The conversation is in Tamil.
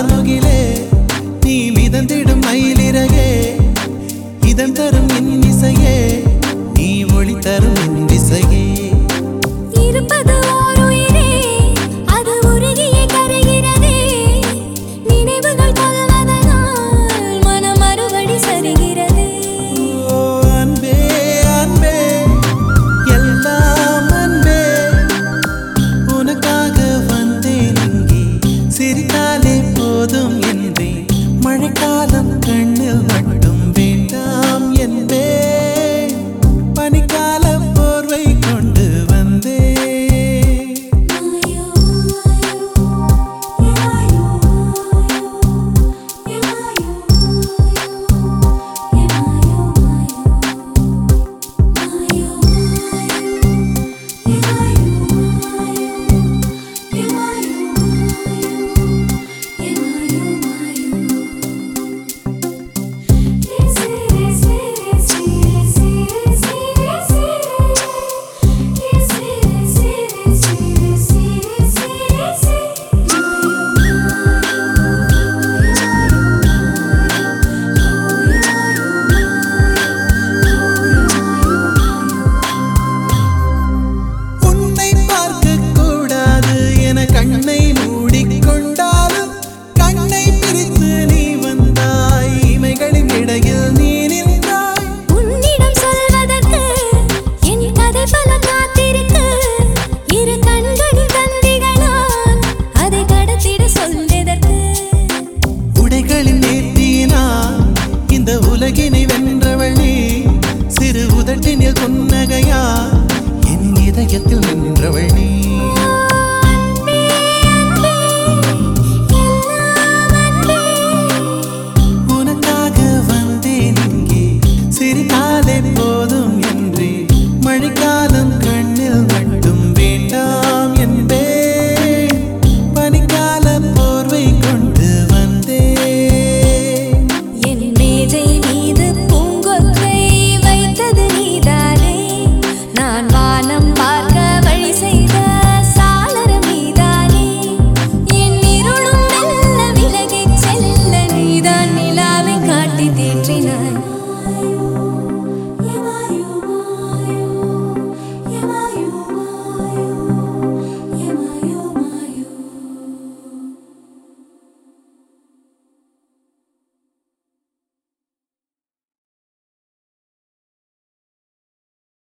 தரும் நீ மிதந்திடும் மயிலிறகே இதன் தரும் என் இசையே.